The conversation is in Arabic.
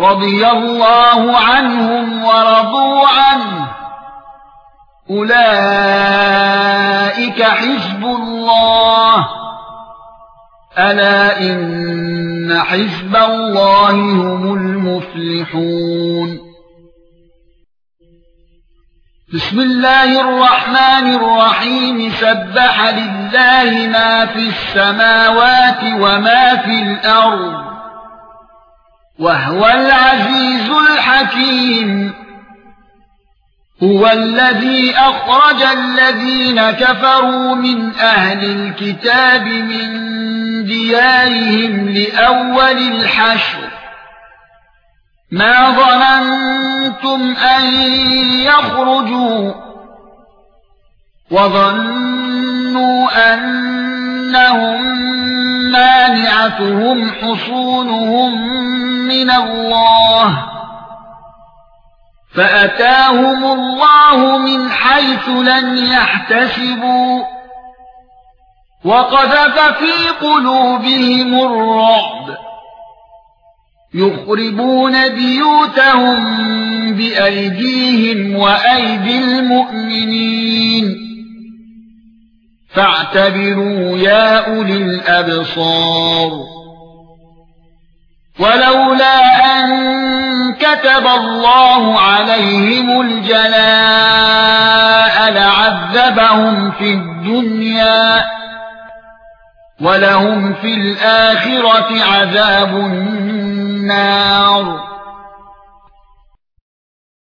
رضي الله عنهم ورضوا عنه. أولئك حزب الله. ألا إن حزب الله هم المفلحون. بسم الله الرحمن الرحيم. سبح لله ما في السماوات وما في الأرض. وهو العزيز الحكيم. هو الذي أخرج الذين كفروا من أهل الكتاب من ديارهم لأول الحشر. ما ظننتم أن يخرجوا وظنوا أنهم مانعتهم حصونهم من الله فأتاهم الله من حيث لم يحتسبوا وقذف في قلوبهم الرعب يخربون بيوتهم بأيديهم وأيدي المؤمنين فاعتبروا يا أولي الأبصار. ولولا أن كتب الله عليهم الجلاء لعذبهم في الدنيا ولهم في الآخرة عذاب النار.